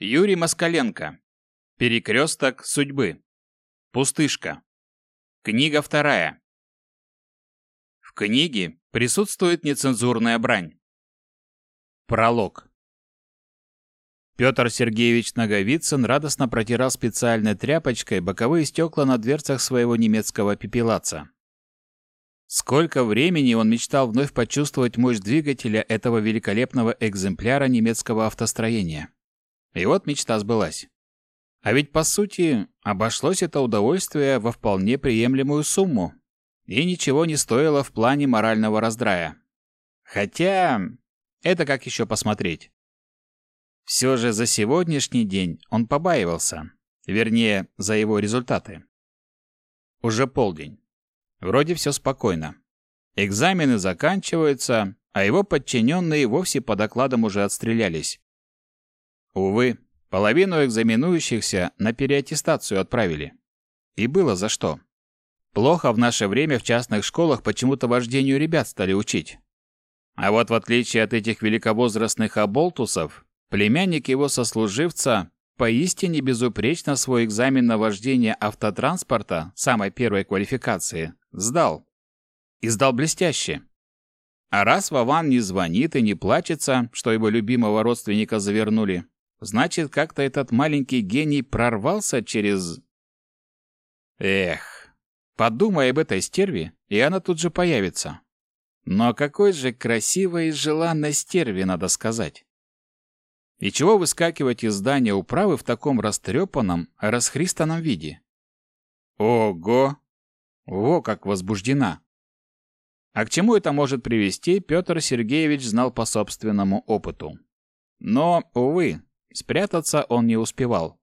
Юрий Москаленко. Перекресток судьбы. Пустышка. Книга вторая. В книге присутствует нецензурная брань. Пролог. Петр Сергеевич Наговицын радостно протирал специальной тряпочкой боковые стекла на дверцах своего немецкого пепелаца. Сколько времени он мечтал вновь почувствовать мощь двигателя этого великолепного экземпляра немецкого автостроения. И вот мечта сбылась. А ведь, по сути, обошлось это удовольствие во вполне приемлемую сумму. И ничего не стоило в плане морального раздрая. Хотя, это как еще посмотреть. Все же за сегодняшний день он побаивался. Вернее, за его результаты. Уже полдень. Вроде все спокойно. Экзамены заканчиваются, а его подчиненные вовсе по докладам уже отстрелялись. Увы, половину экзаменующихся на переаттестацию отправили. И было за что. Плохо в наше время в частных школах почему-то вождению ребят стали учить. А вот в отличие от этих великовозрастных оболтусов, Племянник его сослуживца поистине безупречно свой экзамен на вождение автотранспорта самой первой квалификации сдал. И сдал блестяще. А раз Вован не звонит и не плачется, что его любимого родственника завернули, значит, как-то этот маленький гений прорвался через... Эх, подумай об этой стерве, и она тут же появится. Но какой же красивой и желанной стерве, надо сказать. И чего выскакивать из здания управы в таком растрепанном, расхристанном виде? Ого! О, как возбуждена! А к чему это может привести, Петр Сергеевич знал по собственному опыту. Но, увы, спрятаться он не успевал.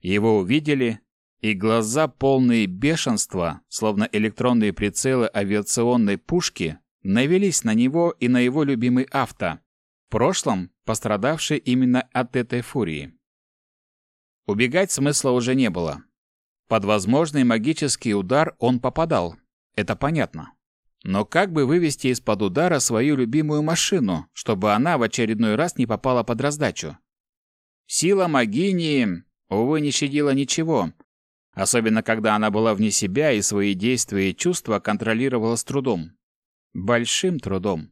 Его увидели, и глаза, полные бешенства, словно электронные прицелы авиационной пушки, навелись на него и на его любимый авто, в прошлом пострадавший именно от этой фурии. Убегать смысла уже не было. Под возможный магический удар он попадал, это понятно. Но как бы вывести из-под удара свою любимую машину, чтобы она в очередной раз не попала под раздачу? Сила магини, увы, не щадила ничего, особенно когда она была вне себя и свои действия и чувства контролировала с трудом. Большим трудом.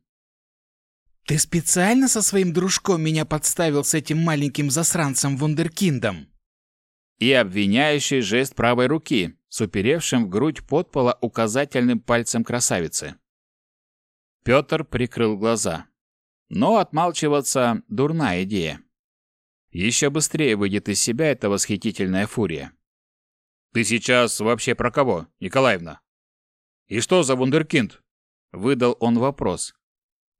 «Ты специально со своим дружком меня подставил с этим маленьким засранцем Вундеркиндом?» И обвиняющий жест правой руки, с уперевшим в грудь подпола указательным пальцем красавицы. Петр прикрыл глаза. Но отмалчиваться – дурная идея. Еще быстрее выйдет из себя эта восхитительная фурия. «Ты сейчас вообще про кого, Николаевна?» «И что за вундеркинд?» – выдал он вопрос,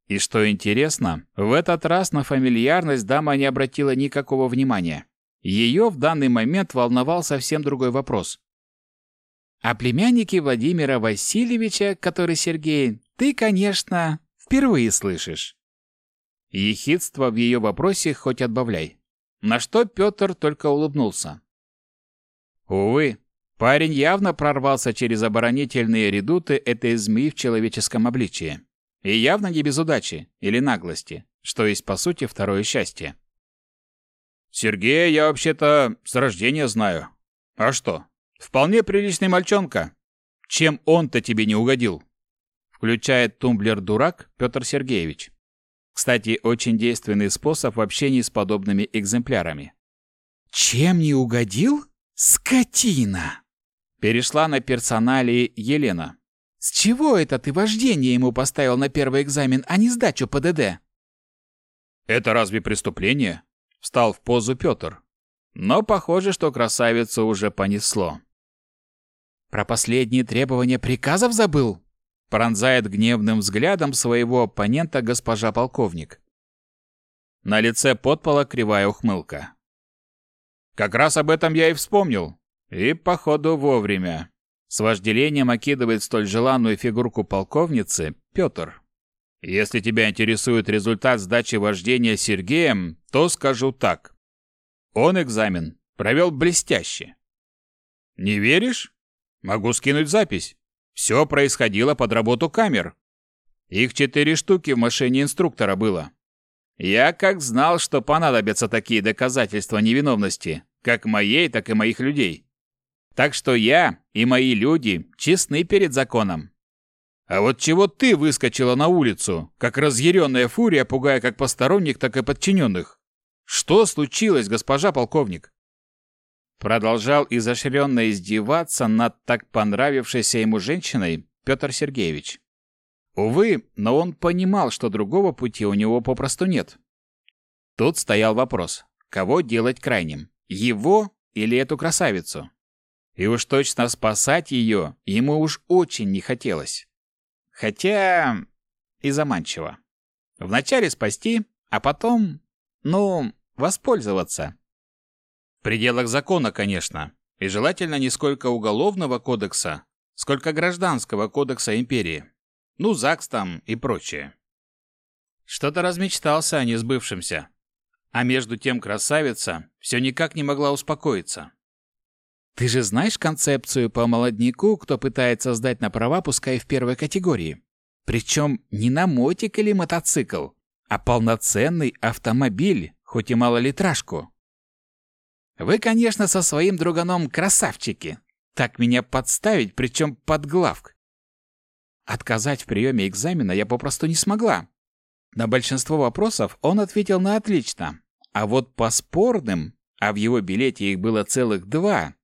и что интересно, в этот раз на фамильярность дама не обратила никакого внимания. Ее в данный момент волновал совсем другой вопрос. «О племяннике Владимира Васильевича, который Сергей, ты, конечно, впервые слышишь». Ехидство в ее вопросе хоть отбавляй. На что Петр только улыбнулся. Увы, парень явно прорвался через оборонительные редуты этой змеи в человеческом обличии. И явно не без удачи или наглости, что есть по сути второе счастье. Сергея я вообще-то с рождения знаю. А что? Вполне приличный мальчонка. Чем он-то тебе не угодил? Включает тумблер дурак Петр Сергеевич. Кстати, очень действенный способ в общении с подобными экземплярами. Чем не угодил? Скотина! Перешла на персоналии Елена. С чего это ты вождение ему поставил на первый экзамен, а не сдачу ПДД? Это разве преступление? Встал в позу Петр. Но похоже, что красавицу уже понесло. Про последние требования приказов забыл? Пронзает гневным взглядом своего оппонента госпожа полковник. На лице подпола кривая ухмылка. Как раз об этом я и вспомнил. И, походу, вовремя. С вожделением окидывает столь желанную фигурку полковницы Петр. Если тебя интересует результат сдачи вождения Сергеем, то скажу так. Он экзамен провел блестяще. Не веришь? Могу скинуть запись. Все происходило под работу камер. Их четыре штуки в машине инструктора было. Я как знал, что понадобятся такие доказательства невиновности, как моей, так и моих людей. Так что я и мои люди честны перед законом. А вот чего ты выскочила на улицу, как разъяренная фурия, пугая как посторонних, так и подчиненных? Что случилось, госпожа полковник? Продолжал изощренно издеваться над так понравившейся ему женщиной Петр Сергеевич. Увы, но он понимал, что другого пути у него попросту нет. Тут стоял вопрос, кого делать крайним, его или эту красавицу? И уж точно спасать ее ему уж очень не хотелось. Хотя и заманчиво. Вначале спасти, а потом, ну, воспользоваться. Пределах закона, конечно, и желательно не сколько уголовного кодекса, сколько гражданского кодекса империи. Ну, ЗАГС там и прочее. Что-то размечтался о несбывшемся. А между тем красавица все никак не могла успокоиться. Ты же знаешь концепцию по молодняку, кто пытается сдать на права, пускай в первой категории? Причем не на мотик или мотоцикл, а полноценный автомобиль, хоть и малолитражку. Вы, конечно, со своим друганом красавчики. Так меня подставить, причем под главк. Отказать в приеме экзамена я попросту не смогла. На большинство вопросов он ответил на отлично, а вот по спорным, а в его билете их было целых два,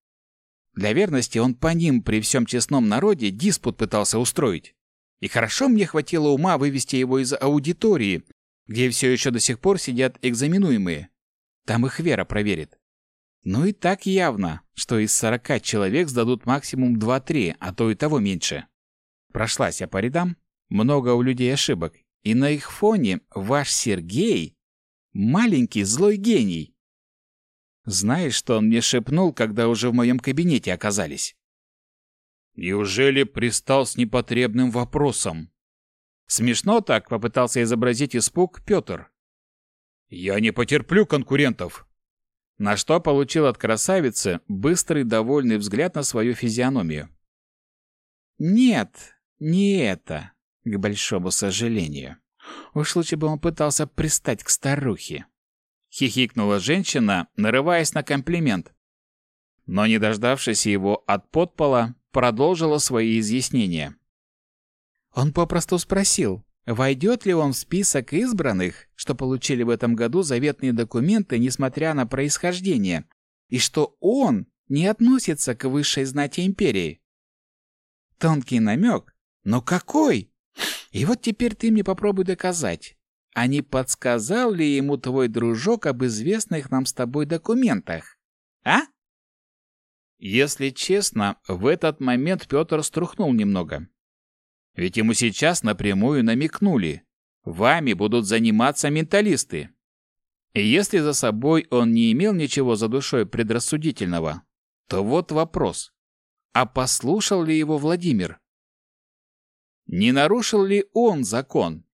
для верности он по ним при всем честном народе диспут пытался устроить. И хорошо мне хватило ума вывести его из аудитории, где все еще до сих пор сидят экзаменуемые. Там их Вера проверит. Ну и так явно, что из сорока человек сдадут максимум два-три, а то и того меньше. Прошлась я по рядам, много у людей ошибок, и на их фоне ваш Сергей — маленький злой гений. Знаешь, что он мне шепнул, когда уже в моем кабинете оказались? Неужели пристал с непотребным вопросом? Смешно так попытался изобразить испуг Петр. Я не потерплю конкурентов. На что получил от красавицы быстрый довольный взгляд на свою физиономию. Нет, не это, к большому сожалению. Уж лучше бы он пытался пристать к старухе. Хихикнула женщина, нарываясь на комплимент. Но, не дождавшись его от подпола, продолжила свои изъяснения. Он попросту спросил, войдет ли он в список избранных, что получили в этом году заветные документы, несмотря на происхождение, и что он не относится к высшей знати империи. Тонкий намек, но какой? И вот теперь ты мне попробуй доказать, а не подсказал ли ему твой дружок об известных нам с тобой документах? А? Если честно, в этот момент Петр струхнул немного. Ведь ему сейчас напрямую намекнули. Вами будут заниматься менталисты. И если за собой он не имел ничего за душой предрассудительного, то вот вопрос. А послушал ли его Владимир? Не нарушил ли он закон?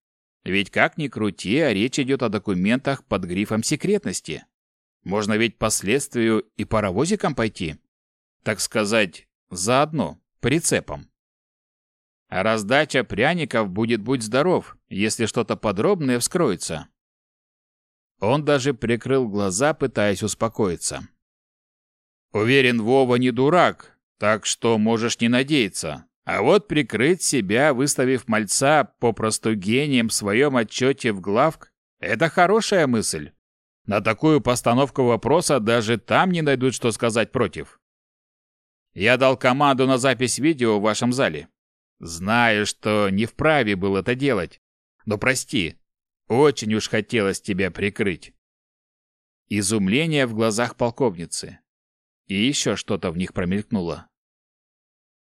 Ведь как ни крути, а речь идет о документах под грифом секретности. Можно ведь последствию и паровозиком пойти. Так сказать, заодно, прицепом. Раздача пряников будет будь здоров, если что-то подробное вскроется. Он даже прикрыл глаза, пытаясь успокоиться. Уверен, Вова не дурак, так что можешь не надеяться. А вот прикрыть себя, выставив мальца попросту гением в своем отчете в главк, это хорошая мысль. На такую постановку вопроса даже там не найдут, что сказать против. Я дал команду на запись видео в вашем зале. Знаю, что не вправе был это делать, но прости, очень уж хотелось тебя прикрыть. Изумление в глазах полковницы. И еще что-то в них промелькнуло.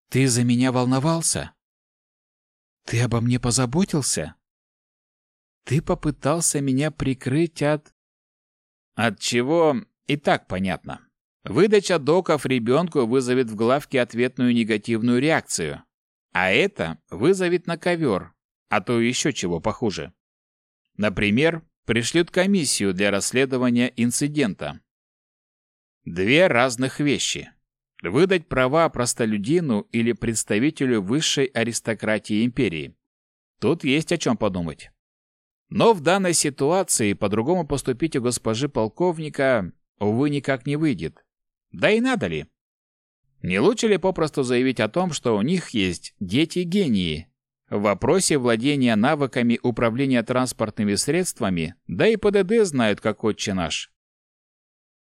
Ты за меня волновался? Ты обо мне позаботился? Ты попытался меня прикрыть от... От чего? И так понятно. Выдача доков ребенку вызовет в главке ответную негативную реакцию. А это вызовет на ковер, а то еще чего похуже. Например, пришлют комиссию для расследования инцидента. Две разных вещи. Выдать права простолюдину или представителю высшей аристократии империи. Тут есть о чем подумать. Но в данной ситуации по-другому поступить у госпожи полковника, увы, никак не выйдет. Да и надо ли? Не лучше ли попросту заявить о том, что у них есть дети-гении, в вопросе владения навыками управления транспортными средствами, да и ПДД знают, как отче наш.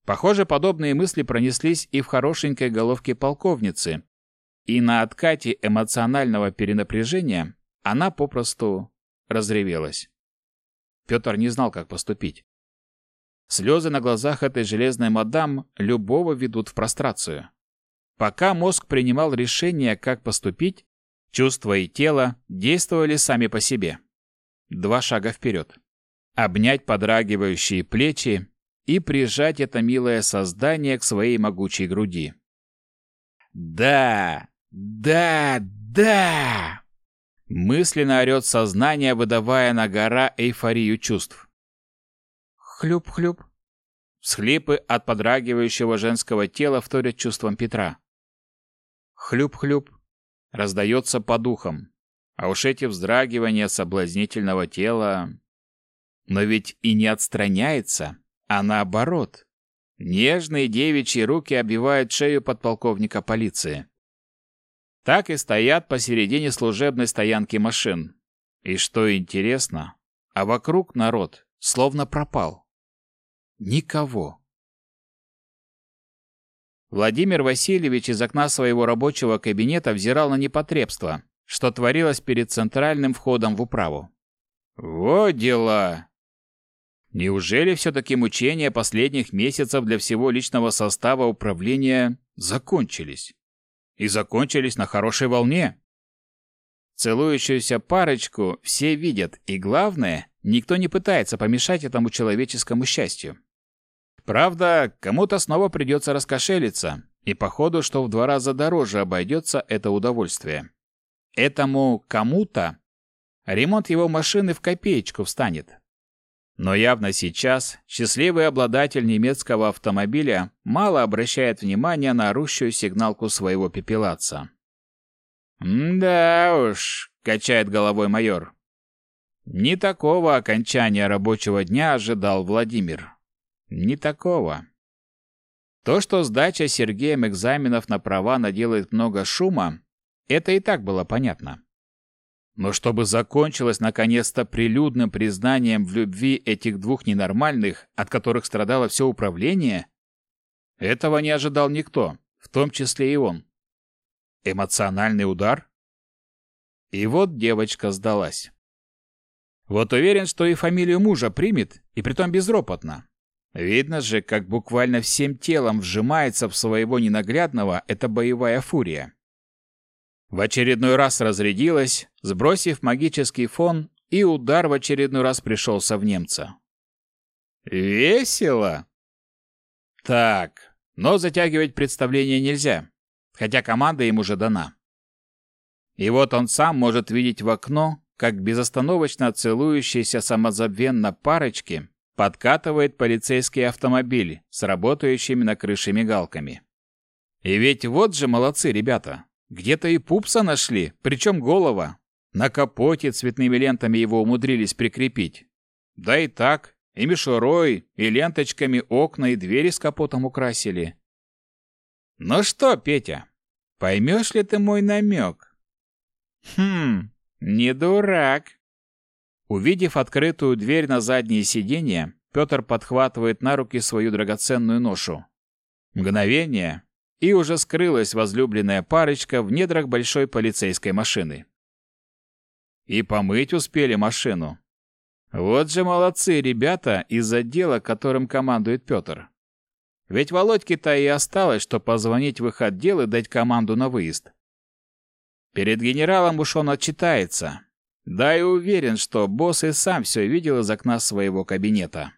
Похоже, подобные мысли пронеслись и в хорошенькой головке полковницы, и на откате эмоционального перенапряжения она попросту разревелась. Петр не знал, как поступить. Слезы на глазах этой железной мадам любого ведут в прострацию. Пока мозг принимал решение, как поступить, Чувства и тело действовали сами по себе. Два шага вперед. Обнять подрагивающие плечи и прижать это милое создание к своей могучей груди. «Да! Да! Да!» Мысленно орет сознание, выдавая на гора эйфорию чувств. Хлюп-хлюп. Всхлипы от подрагивающего женского тела вторят чувствам Петра. Хлюп-хлюп раздается по духам. А уж эти вздрагивания соблазнительного тела... Но ведь и не отстраняется, а наоборот. Нежные девичьи руки обвивают шею подполковника полиции. Так и стоят посередине служебной стоянки машин. И что интересно, а вокруг народ словно пропал. Никого. Владимир Васильевич из окна своего рабочего кабинета взирал на непотребство, что творилось перед центральным входом в управу. «Во дела!» Неужели все-таки мучения последних месяцев для всего личного состава управления закончились? И закончились на хорошей волне? Целующуюся парочку все видят, и главное, никто не пытается помешать этому человеческому счастью. Правда, кому-то снова придется раскошелиться, и походу, что в два раза дороже обойдется это удовольствие. Этому кому-то ремонт его машины в копеечку встанет. Но явно сейчас счастливый обладатель немецкого автомобиля мало обращает внимания на орущую сигналку своего пепелаца. «Да уж», — качает головой майор. Не такого окончания рабочего дня ожидал Владимир. Не такого. То, что сдача Сергеем экзаменов на права наделает много шума, это и так было понятно. Но чтобы закончилось наконец-то прилюдным признанием в любви этих двух ненормальных, от которых страдало все управление, этого не ожидал никто, в том числе и он. Эмоциональный удар? И вот девочка сдалась. Вот уверен, что и фамилию мужа примет, и притом безропотно. Видно же, как буквально всем телом вжимается в своего ненаглядного эта боевая фурия. В очередной раз разрядилась, сбросив магический фон, и удар в очередной раз пришелся в немца. Весело. Так, но затягивать представление нельзя, хотя команда ему уже дана. И вот он сам может видеть в окно, как безостановочно целующиеся самозабвенно парочки подкатывает полицейский автомобиль с работающими на крыше мигалками. И ведь вот же молодцы ребята. Где-то и пупса нашли, причем голова. На капоте цветными лентами его умудрились прикрепить. Да и так, и мишурой, и ленточками окна и двери с капотом украсили. Ну что, Петя, поймешь ли ты мой намек? Хм, не дурак. Увидев открытую дверь на заднее сиденье, Петр подхватывает на руки свою драгоценную ношу. Мгновение, и уже скрылась возлюбленная парочка в недрах большой полицейской машины. И помыть успели машину. Вот же молодцы ребята из отдела, которым командует Петр. Ведь Володьке-то и осталось, что позвонить в их отдел и дать команду на выезд. Перед генералом уж он отчитается, да и уверен, что босс и сам все видел из окна своего кабинета.